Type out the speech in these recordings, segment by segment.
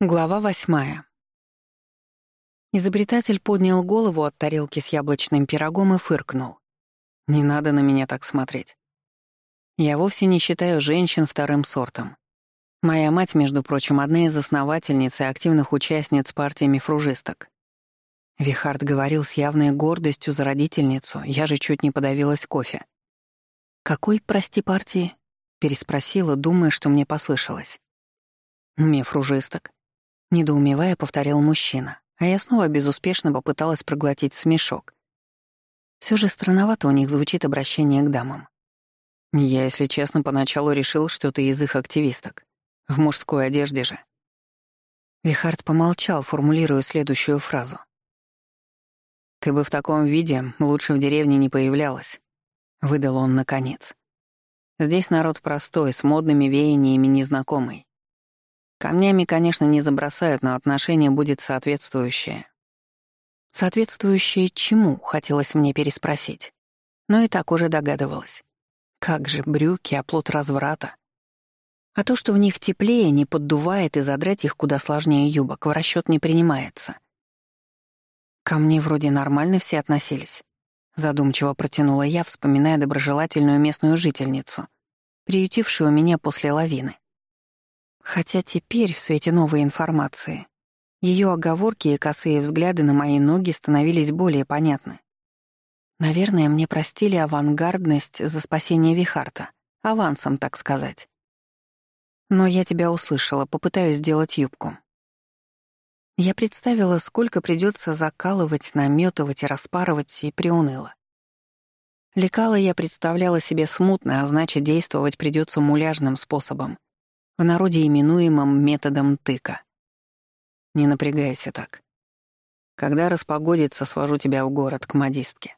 Глава восьмая. Изобретатель поднял голову от тарелки с яблочным пирогом и фыркнул. «Не надо на меня так смотреть. Я вовсе не считаю женщин вторым сортом. Моя мать, между прочим, одна из основательниц и активных участниц партии мифружисток. Вихард говорил с явной гордостью за родительницу, я же чуть не подавилась кофе. «Какой, прости, партии?» — переспросила, думая, что мне послышалось. «Мифружисток», Недоумевая, повторил мужчина, а я снова безуспешно попыталась проглотить смешок. Все же странновато у них звучит обращение к дамам. Я, если честно, поначалу решил, что ты из их активисток. В мужской одежде же. Вихард помолчал, формулируя следующую фразу. «Ты бы в таком виде лучше в деревне не появлялась», — выдал он наконец. «Здесь народ простой, с модными веяниями незнакомый. Камнями, конечно, не забросают, но отношение будет соответствующее. Соответствующее чему, хотелось мне переспросить. Но и так уже догадывалась. Как же брюки, оплот разврата. А то, что в них теплее, не поддувает и задрать их куда сложнее юбок, в расчет не принимается. Ко мне вроде нормально все относились. Задумчиво протянула я, вспоминая доброжелательную местную жительницу, приютившую меня после лавины. Хотя теперь, в свете новой информации, ее оговорки и косые взгляды на мои ноги становились более понятны. Наверное, мне простили авангардность за спасение Вихарта, авансом, так сказать. Но я тебя услышала, попытаюсь сделать юбку. Я представила, сколько придется закалывать, наметывать и распарывать, и приуныла. Лекала я представляла себе смутно, а значит, действовать придется муляжным способом в народе именуемом методом тыка. Не напрягайся так. Когда распогодится, свожу тебя в город к модистке.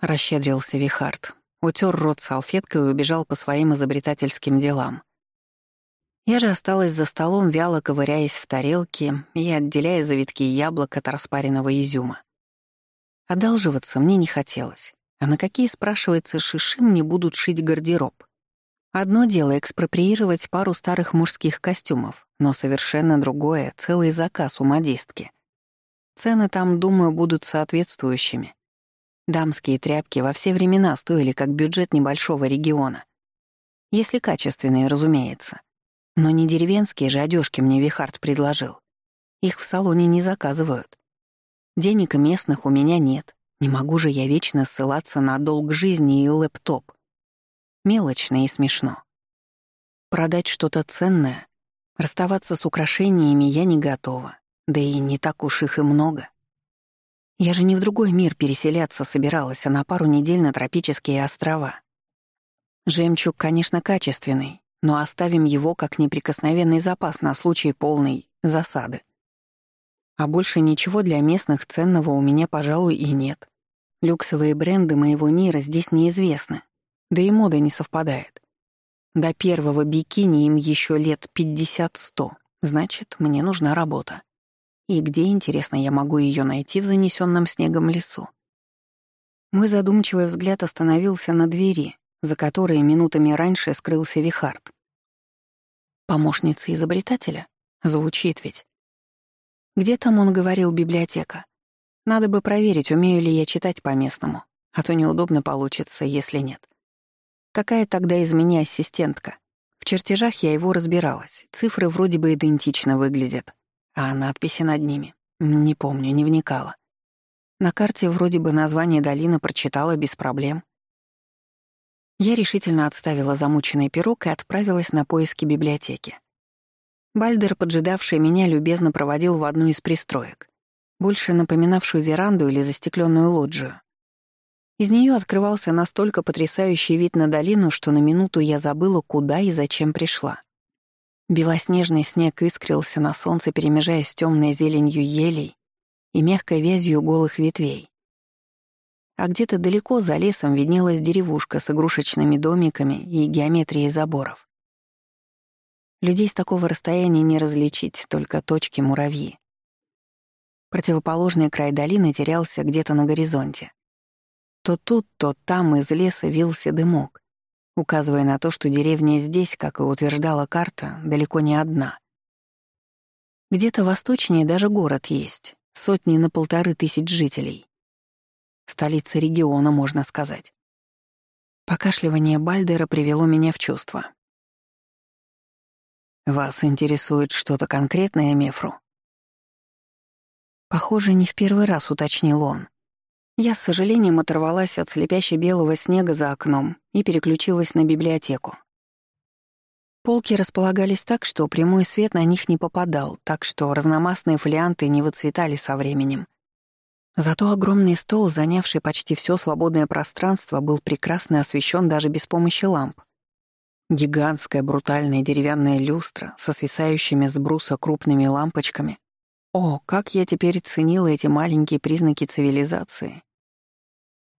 Расщедрился Вихард, утер рот салфеткой и убежал по своим изобретательским делам. Я же осталась за столом, вяло ковыряясь в тарелке и отделяя завитки яблок от распаренного изюма. Одалживаться мне не хотелось. А на какие, спрашивается, шиши мне будут шить гардероб? Одно дело экспроприировать пару старых мужских костюмов, но совершенно другое — целый заказ у модистки. Цены там, думаю, будут соответствующими. Дамские тряпки во все времена стоили как бюджет небольшого региона. Если качественные, разумеется. Но не деревенские же одежки мне Вихард предложил. Их в салоне не заказывают. Денег местных у меня нет. Не могу же я вечно ссылаться на долг жизни и лэптоп. Мелочно и смешно. Продать что-то ценное, расставаться с украшениями я не готова, да и не так уж их и много. Я же не в другой мир переселяться собиралась, а на пару недель на тропические острова. Жемчуг, конечно, качественный, но оставим его как неприкосновенный запас на случай полной засады. А больше ничего для местных ценного у меня, пожалуй, и нет. Люксовые бренды моего мира здесь неизвестны, да и мода не совпадает. До первого бикини им еще лет 50-100. Значит, мне нужна работа. И где, интересно, я могу ее найти в занесенном снегом лесу? Мой задумчивый взгляд остановился на двери, за которой минутами раньше скрылся Вихард. Помощница изобретателя? Звучит ведь. Где там он говорил библиотека? Надо бы проверить, умею ли я читать по-местному, а то неудобно получится, если нет. Какая тогда из меня ассистентка? В чертежах я его разбиралась. Цифры вроде бы идентично выглядят. А надписи над ними? Не помню, не вникала. На карте вроде бы название долины прочитала без проблем. Я решительно отставила замученный пирог и отправилась на поиски библиотеки. Бальдер, поджидавший меня, любезно проводил в одну из пристроек, больше напоминавшую веранду или застекленную лоджию. Из нее открывался настолько потрясающий вид на долину, что на минуту я забыла, куда и зачем пришла. Белоснежный снег искрился на солнце, перемежаясь с темной зеленью елей и мягкой вязью голых ветвей. А где-то далеко за лесом виднелась деревушка с игрушечными домиками и геометрией заборов. Людей с такого расстояния не различить, только точки-муравьи. Противоположный край долины терялся где-то на горизонте. То тут, то там из леса вился дымок, указывая на то, что деревня здесь, как и утверждала карта, далеко не одна. Где-то восточнее даже город есть, сотни на полторы тысяч жителей. Столица региона, можно сказать. Покашливание Бальдера привело меня в чувство. «Вас интересует что-то конкретное, Мефру?» Похоже, не в первый раз уточнил он. Я с сожалением оторвалась от слепящей белого снега за окном и переключилась на библиотеку. Полки располагались так, что прямой свет на них не попадал, так что разномастные фолианты не выцветали со временем. Зато огромный стол, занявший почти все свободное пространство, был прекрасно освещен даже без помощи ламп. Гигантская брутальная деревянная люстра со свисающими с бруса крупными лампочками. О, как я теперь ценила эти маленькие признаки цивилизации.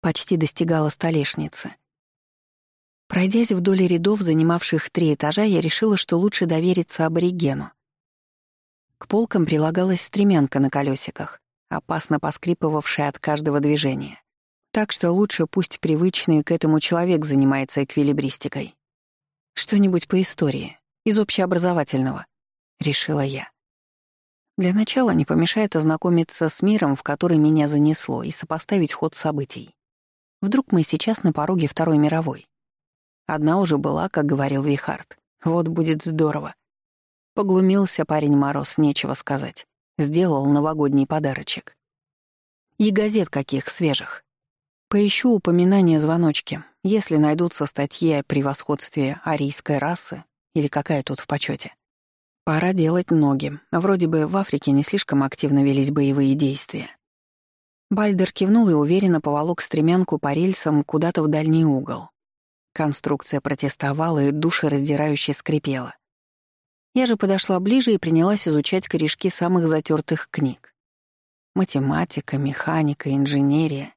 Почти достигала столешницы. Пройдясь вдоль рядов, занимавших три этажа, я решила, что лучше довериться аборигену. К полкам прилагалась стремянка на колесиках, опасно поскрипывавшая от каждого движения. Так что лучше пусть привычный к этому человек занимается эквилибристикой. Что-нибудь по истории, из общеобразовательного, решила я. Для начала не помешает ознакомиться с миром, в который меня занесло, и сопоставить ход событий. Вдруг мы сейчас на пороге Второй мировой. Одна уже была, как говорил Вихард. Вот будет здорово. Поглумился парень Мороз, нечего сказать. Сделал новогодний подарочек. И газет каких свежих. Поищу упоминания звоночки, если найдутся статьи о превосходстве арийской расы или какая тут в почете. Пора делать ноги. Вроде бы в Африке не слишком активно велись боевые действия. Бальдер кивнул и уверенно поволок стремянку по рельсам куда-то в дальний угол. Конструкция протестовала и душераздирающе скрипела. Я же подошла ближе и принялась изучать корешки самых затертых книг. Математика, механика, инженерия.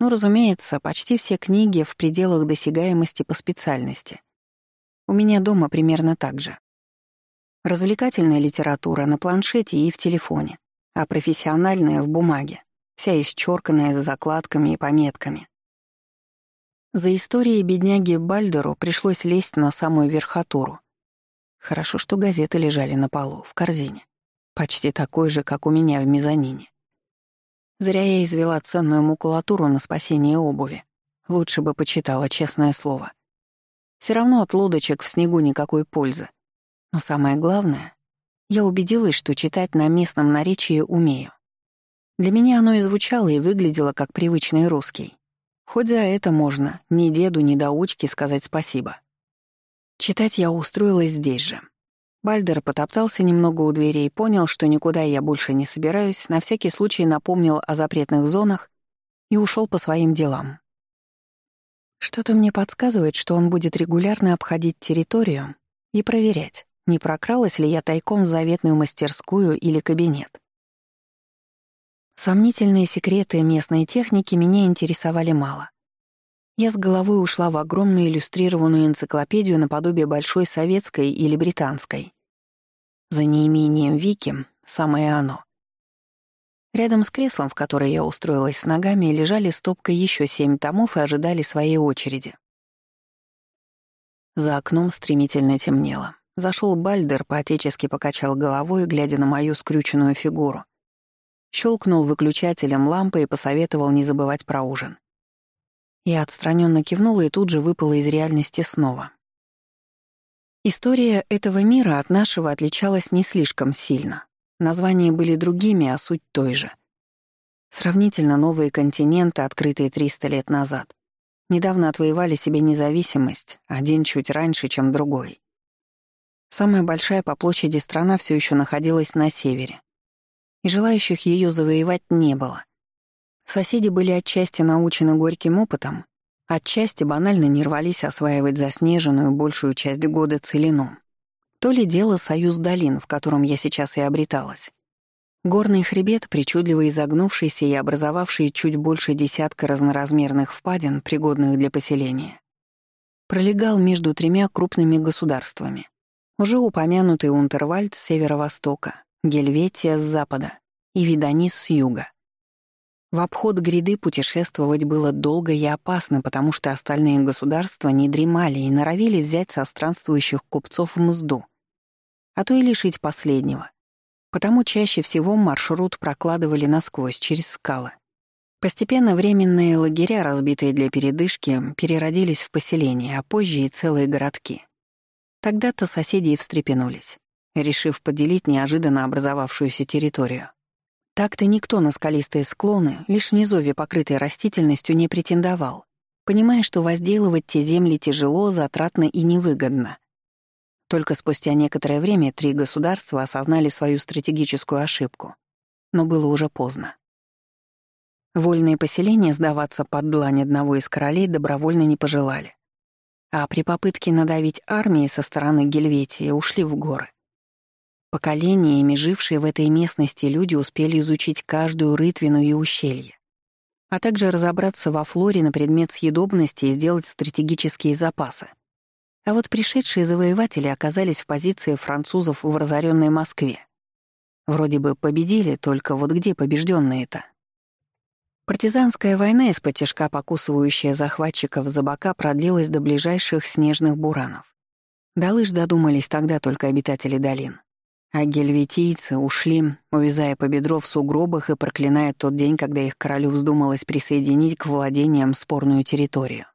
Ну, разумеется, почти все книги в пределах досягаемости по специальности. У меня дома примерно так же. Развлекательная литература на планшете и в телефоне, а профессиональная — в бумаге, вся исчерканная с закладками и пометками. За историей бедняги Бальдеру пришлось лезть на самую верхотуру. Хорошо, что газеты лежали на полу, в корзине. Почти такой же, как у меня в мезонине. Зря я извела ценную макулатуру на спасение обуви. Лучше бы почитала, честное слово. Все равно от лодочек в снегу никакой пользы. Но самое главное, я убедилась, что читать на местном наречии умею. Для меня оно и звучало, и выглядело как привычный русский. Хоть за это можно ни деду, ни доучке сказать спасибо. Читать я устроилась здесь же. Бальдер потоптался немного у двери и понял, что никуда я больше не собираюсь, на всякий случай напомнил о запретных зонах и ушел по своим делам. Что-то мне подсказывает, что он будет регулярно обходить территорию и проверять, не прокралась ли я тайком в заветную мастерскую или кабинет. Сомнительные секреты местной техники меня интересовали мало. Я с головой ушла в огромную иллюстрированную энциклопедию наподобие большой советской или британской. За неимением Вики — самое оно. Рядом с креслом, в которое я устроилась с ногами, лежали стопкой еще семь томов и ожидали своей очереди. За окном стремительно темнело. Зашел Бальдер, поотечески покачал головой, глядя на мою скрюченную фигуру, Щелкнул выключателем лампы и посоветовал не забывать про ужин. Я отстраненно кивнула и тут же выпала из реальности снова. История этого мира от нашего отличалась не слишком сильно. Названия были другими, а суть той же. Сравнительно новые континенты, открытые 300 лет назад, недавно отвоевали себе независимость, один чуть раньше, чем другой. Самая большая по площади страна все еще находилась на севере, и желающих ее завоевать не было. Соседи были отчасти научены горьким опытом, отчасти банально не рвались осваивать заснеженную большую часть года целину. То ли дело союз долин, в котором я сейчас и обреталась. Горный хребет, причудливо изогнувшийся и образовавший чуть больше десятка разноразмерных впадин, пригодных для поселения, пролегал между тремя крупными государствами. Уже упомянутый Унтервальд с северо-востока, Гельветия с запада и Виданис с юга. В обход гряды путешествовать было долго и опасно, потому что остальные государства не дремали и норовили взять со странствующих купцов мзду, а то и лишить последнего. Потому чаще всего маршрут прокладывали насквозь через скалы. Постепенно временные лагеря, разбитые для передышки, переродились в поселения, а позже и целые городки. Тогда-то соседи и встрепенулись, решив поделить неожиданно образовавшуюся территорию. Так-то никто на скалистые склоны, лишь низовье, покрытой растительностью, не претендовал, понимая, что возделывать те земли тяжело, затратно и невыгодно. Только спустя некоторое время три государства осознали свою стратегическую ошибку. Но было уже поздно. Вольные поселения сдаваться под длань одного из королей добровольно не пожелали. А при попытке надавить армии со стороны Гельветии ушли в горы. Поколениями жившие в этой местности люди успели изучить каждую рытвину и ущелье, а также разобраться во флоре на предмет съедобности и сделать стратегические запасы. А вот пришедшие завоеватели оказались в позиции французов в разоренной Москве. Вроде бы победили, только вот где побежденные-то? Партизанская война, из-под тяжка покусывающая захватчиков за бока, продлилась до ближайших снежных буранов. До лыж додумались тогда только обитатели долин. А гельветийцы ушли, увязая по бедро в сугробах и проклиная тот день, когда их королю вздумалось присоединить к владениям спорную территорию.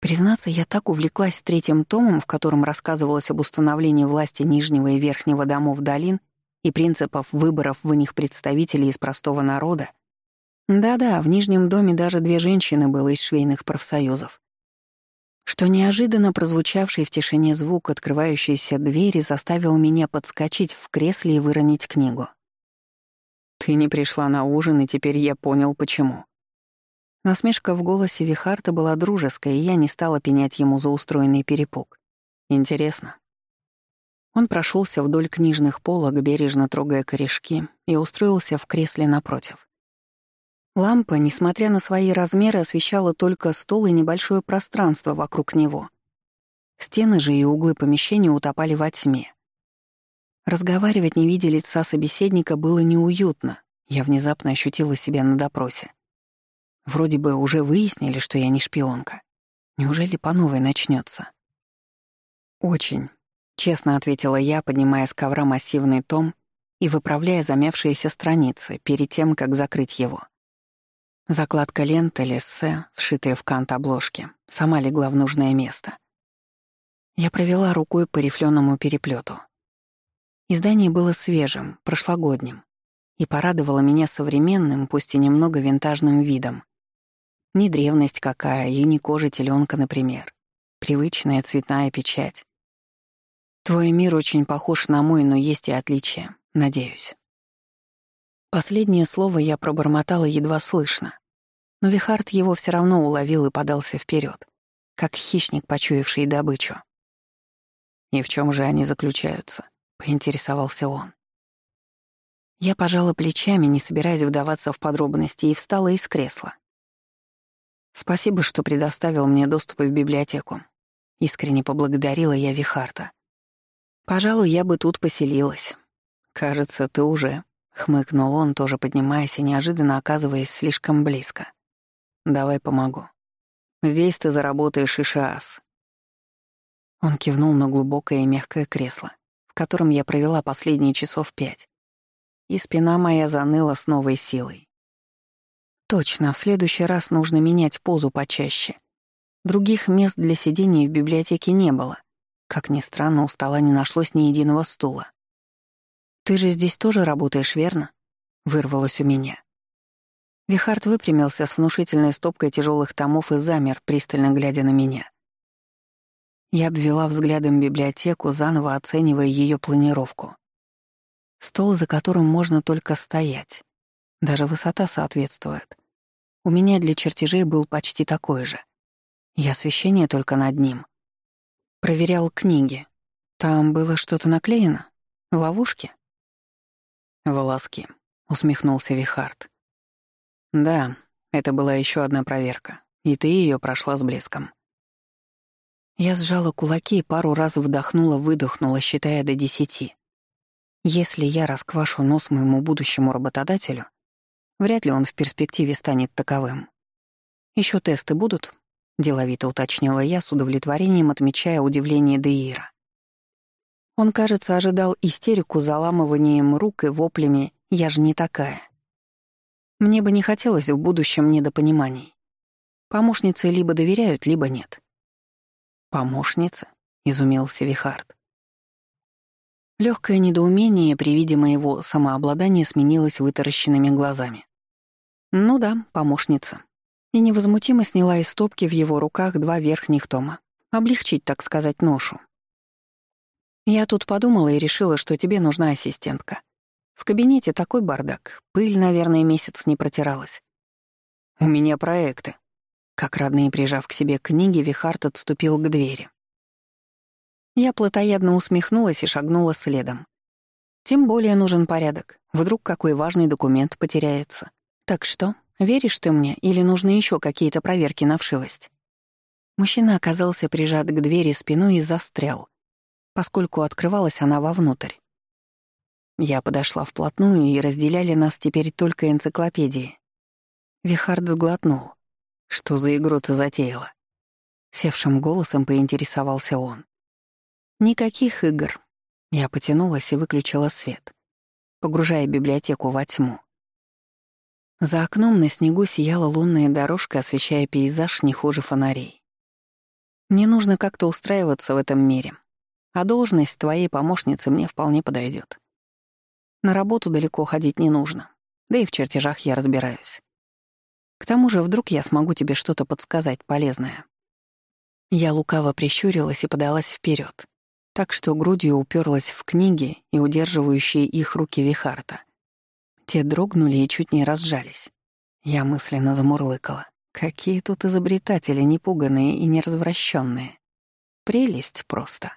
Признаться, я так увлеклась третьим томом, в котором рассказывалось об установлении власти Нижнего и Верхнего домов долин и принципов выборов в них представителей из простого народа. Да-да, в Нижнем доме даже две женщины было из швейных профсоюзов что неожиданно прозвучавший в тишине звук открывающейся двери заставил меня подскочить в кресле и выронить книгу. «Ты не пришла на ужин, и теперь я понял, почему». Насмешка в голосе Вихарта была дружеской, и я не стала пенять ему за устроенный перепуг. «Интересно». Он прошелся вдоль книжных полок, бережно трогая корешки, и устроился в кресле напротив. Лампа, несмотря на свои размеры, освещала только стол и небольшое пространство вокруг него. Стены же и углы помещения утопали во тьме. Разговаривать, не видя лица собеседника, было неуютно. Я внезапно ощутила себя на допросе. Вроде бы уже выяснили, что я не шпионка. Неужели по новой начнется? «Очень», — честно ответила я, поднимая с ковра массивный том и выправляя замявшиеся страницы перед тем, как закрыть его. Закладка ленты лессе, вшитая в кант обложки, сама легла в нужное место. Я провела рукой по рифленому переплету. Издание было свежим, прошлогодним, и порадовало меня современным, пусть и немного винтажным видом. Не древность какая, и не кожа теленка, например. Привычная цветная печать. Твой мир очень похож на мой, но есть и отличия, надеюсь. Последнее слово я пробормотала едва слышно. Но Вихард его все равно уловил и подался вперед, как хищник, почуявший добычу. «И в чем же они заключаются?» — поинтересовался он. Я пожала плечами, не собираясь вдаваться в подробности, и встала из кресла. «Спасибо, что предоставил мне доступ в библиотеку». Искренне поблагодарила я Вихарта. «Пожалуй, я бы тут поселилась. Кажется, ты уже...» Хмыкнул он, тоже поднимаясь и неожиданно оказываясь слишком близко. «Давай помогу. Здесь ты заработаешь ишиас». Он кивнул на глубокое и мягкое кресло, в котором я провела последние часов пять. И спина моя заныла с новой силой. Точно, в следующий раз нужно менять позу почаще. Других мест для сидения в библиотеке не было. Как ни странно, у стола не нашлось ни единого стула. «Ты же здесь тоже работаешь, верно?» — вырвалось у меня. Вихард выпрямился с внушительной стопкой тяжелых томов и замер, пристально глядя на меня. Я обвела взглядом библиотеку, заново оценивая ее планировку. Стол, за которым можно только стоять. Даже высота соответствует. У меня для чертежей был почти такой же. И освещение только над ним. Проверял книги. Там было что-то наклеено? Ловушки? «Волоски», — усмехнулся Вихард. «Да, это была еще одна проверка, и ты ее прошла с блеском». Я сжала кулаки и пару раз вдохнула-выдохнула, считая до десяти. Если я расквашу нос моему будущему работодателю, вряд ли он в перспективе станет таковым. Еще тесты будут?» — деловито уточнила я, с удовлетворением отмечая удивление Деира. Он, кажется, ожидал истерику заламыванием рук и воплями «я же не такая». Мне бы не хотелось в будущем недопониманий. Помощницы либо доверяют, либо нет. «Помощница?» — изумился Вихард. Легкое недоумение при виде моего самообладания сменилось вытаращенными глазами. «Ну да, помощница». И невозмутимо сняла из стопки в его руках два верхних тома. Облегчить, так сказать, ношу. Я тут подумала и решила, что тебе нужна ассистентка. В кабинете такой бардак. Пыль, наверное, месяц не протиралась. У меня проекты. Как родные, прижав к себе книги, Вихард отступил к двери. Я плотоядно усмехнулась и шагнула следом. Тем более нужен порядок. Вдруг какой важный документ потеряется. Так что, веришь ты мне или нужны еще какие-то проверки на вшивость? Мужчина оказался прижат к двери спиной и застрял, поскольку открывалась она вовнутрь. Я подошла вплотную, и разделяли нас теперь только энциклопедии. Вихард сглотнул. «Что за игру ты затеяла?» Севшим голосом поинтересовался он. «Никаких игр». Я потянулась и выключила свет, погружая библиотеку во тьму. За окном на снегу сияла лунная дорожка, освещая пейзаж не хуже фонарей. Мне нужно как-то устраиваться в этом мире, а должность твоей помощницы мне вполне подойдет. На работу далеко ходить не нужно. Да и в чертежах я разбираюсь. К тому же вдруг я смогу тебе что-то подсказать полезное. Я лукаво прищурилась и подалась вперед, так что грудью уперлась в книги и удерживающие их руки Вихарта. Те дрогнули и чуть не разжались. Я мысленно замурлыкала. Какие тут изобретатели непуганные и неразвращенные. Прелесть просто.